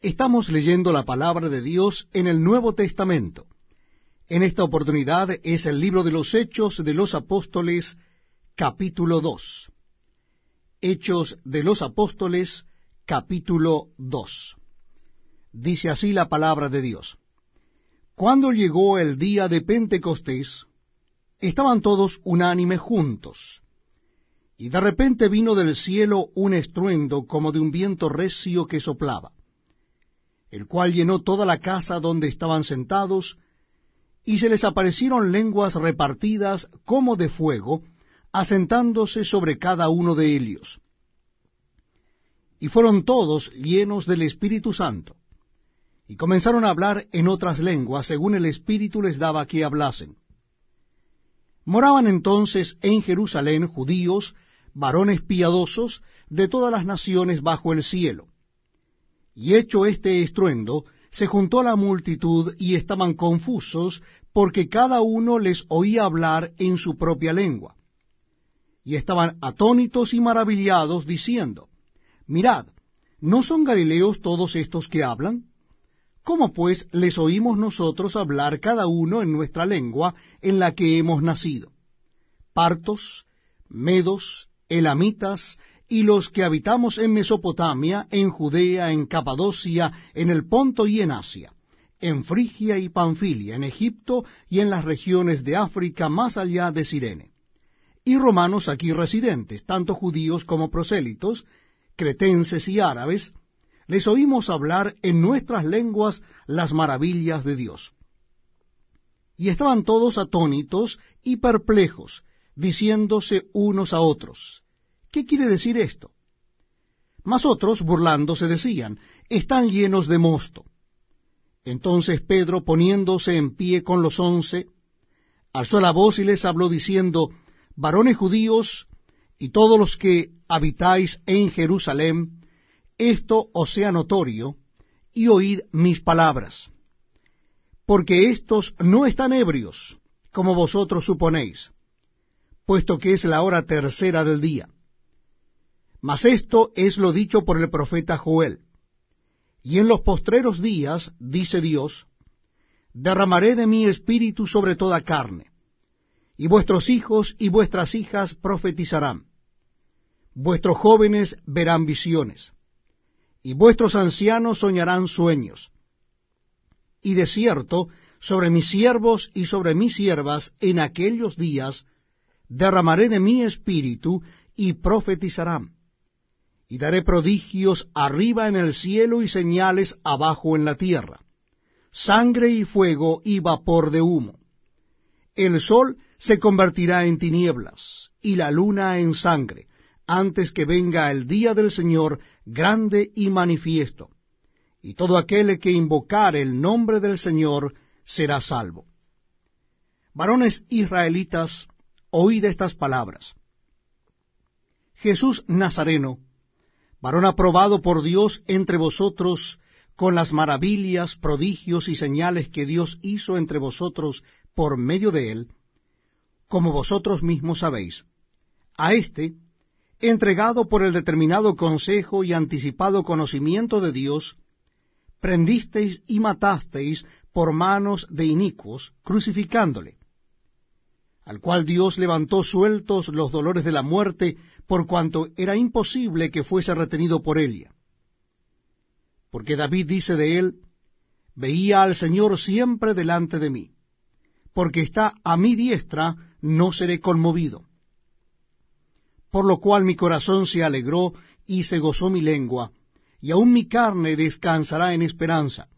Estamos leyendo la palabra de Dios en el Nuevo Testamento. En esta oportunidad es el libro de los Hechos de los Apóstoles, capítulo 2. Hechos de los Apóstoles, capítulo 2. Dice así la palabra de Dios. Cuando llegó el día de Pentecostés, estaban todos unánimes juntos. Y de repente vino del cielo un estruendo como de un viento recio que soplaba el cual llenó toda la casa donde estaban sentados, y se les aparecieron lenguas repartidas como de fuego, asentándose sobre cada uno de ellos. Y fueron todos llenos del Espíritu Santo, y comenzaron a hablar en otras lenguas, según el Espíritu les daba que hablasen. Moraban entonces en Jerusalén judíos, varones piadosos, de todas las naciones bajo el cielo y hecho este estruendo, se juntó la multitud y estaban confusos, porque cada uno les oía hablar en su propia lengua. Y estaban atónitos y maravillados, diciendo, Mirad, ¿no son galileos todos estos que hablan? ¿Cómo pues les oímos nosotros hablar cada uno en nuestra lengua en la que hemos nacido? Partos, medos, elamitas, y los que habitamos en Mesopotamia, en Judea, en Capadocia, en el Ponto y en Asia, en Frigia y Panfilia, en Egipto y en las regiones de África más allá de Sirene. Y romanos aquí residentes, tanto judíos como prosélitos, cretenses y árabes, les oímos hablar en nuestras lenguas las maravillas de Dios. Y estaban todos atónitos y perplejos, diciéndose unos a otros, ¿Qué quiere decir esto? Mas otros, burlándose, decían, están llenos de mosto. Entonces Pedro, poniéndose en pie con los once, alzó la voz y les habló diciendo, varones judíos y todos los que habitáis en Jerusalén, esto os sea notorio, y oíd mis palabras. Porque éstos no están ebrios, como vosotros suponéis, puesto que es la hora tercera del día. Mas esto es lo dicho por el profeta Joel. Y en los postreros días, dice Dios, derramaré de mi espíritu sobre toda carne, y vuestros hijos y vuestras hijas profetizarán, vuestros jóvenes verán visiones, y vuestros ancianos soñarán sueños. Y de cierto, sobre mis siervos y sobre mis siervas en aquellos días derramaré de mi espíritu y profetizarán y daré prodigios arriba en el cielo y señales abajo en la tierra, sangre y fuego y vapor de humo. El sol se convertirá en tinieblas y la luna en sangre, antes que venga el día del Señor grande y manifiesto, y todo aquel que invocare el nombre del Señor será salvo. Varones israelitas, oíd estas palabras. Jesús Nazareno, varón aprobado por Dios entre vosotros con las maravillas, prodigios y señales que Dios hizo entre vosotros por medio de él, como vosotros mismos sabéis. A éste, entregado por el determinado consejo y anticipado conocimiento de Dios, prendisteis y matasteis por manos de inicuos, crucificándole, al cual Dios levantó sueltos los dolores de la muerte, por cuanto era imposible que fuese retenido por ella. Porque David dice de él, veía al Señor siempre delante de mí, porque está a mi diestra, no seré conmovido. Por lo cual mi corazón se alegró y se gozó mi lengua, y aun mi carne descansará en esperanza,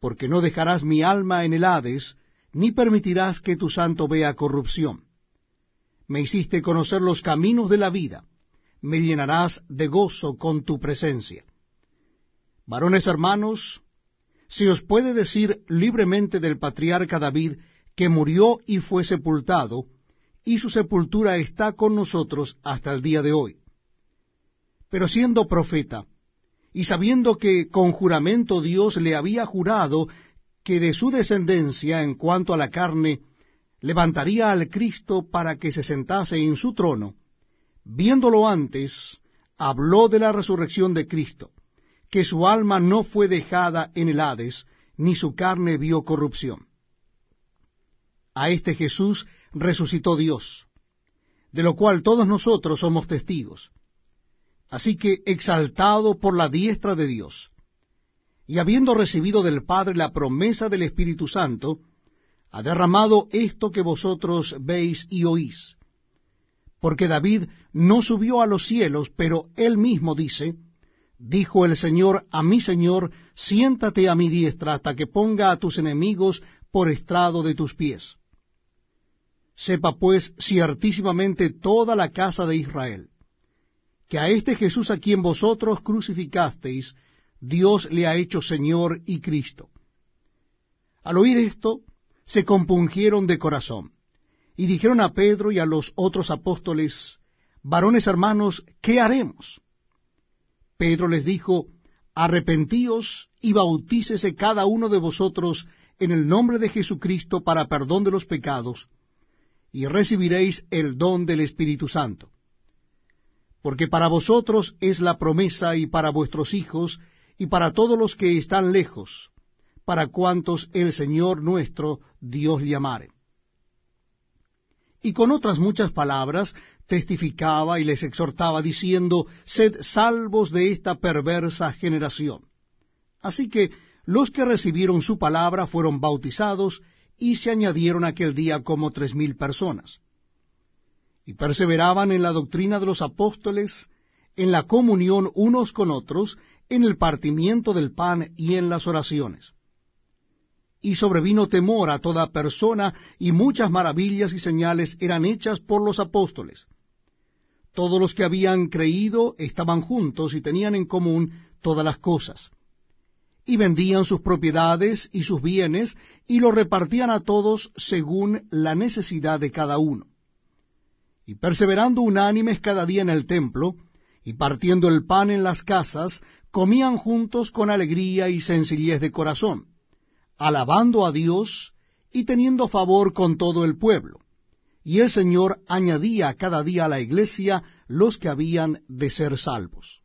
porque no dejarás mi alma en el Hades, ni permitirás que tu santo vea corrupción me hiciste conocer los caminos de la vida, me llenarás de gozo con tu presencia. Varones hermanos, se os puede decir libremente del patriarca David que murió y fue sepultado, y su sepultura está con nosotros hasta el día de hoy. Pero siendo profeta, y sabiendo que con juramento Dios le había jurado que de su descendencia en cuanto a la carne levantaría al Cristo para que se sentase en su trono, viéndolo antes, habló de la resurrección de Cristo, que su alma no fue dejada en el Hades, ni su carne vio corrupción. A este Jesús resucitó Dios, de lo cual todos nosotros somos testigos. Así que, exaltado por la diestra de Dios, y habiendo recibido del Padre la promesa del Espíritu Santo, ha derramado esto que vosotros veis y oís. Porque David no subió a los cielos, pero él mismo dice, Dijo el Señor a mi Señor, siéntate a mi diestra hasta que ponga a tus enemigos por estrado de tus pies. Sepa pues ciertísimamente toda la casa de Israel, que a este Jesús a quien vosotros crucificasteis, Dios le ha hecho Señor y Cristo. Al oír esto, se compungieron de corazón, y dijeron a Pedro y a los otros apóstoles, varones hermanos, ¿qué haremos? Pedro les dijo, Arrepentíos y bautícese cada uno de vosotros en el nombre de Jesucristo para perdón de los pecados, y recibiréis el don del Espíritu Santo. Porque para vosotros es la promesa y para vuestros hijos y para todos los que están lejos, para cuantos el Señor nuestro Dios llamare. Y con otras muchas palabras testificaba y les exhortaba diciendo, Sed salvos de esta perversa generación. Así que los que recibieron su palabra fueron bautizados y se añadieron aquel día como tres mil personas. Y perseveraban en la doctrina de los apóstoles, en la comunión unos con otros, en el partimiento del pan y en las oraciones. Y sobrevino temor a toda persona, y muchas maravillas y señales eran hechas por los apóstoles. Todos los que habían creído estaban juntos y tenían en común todas las cosas. Y vendían sus propiedades y sus bienes y los repartían a todos según la necesidad de cada uno. Y perseverando unánimes cada día en el templo, y partiendo el pan en las casas, comían juntos con alegría y sencillez de corazón, alabando a Dios y teniendo favor con todo el pueblo y el Señor añadía cada día a la iglesia los que habían de ser salvos.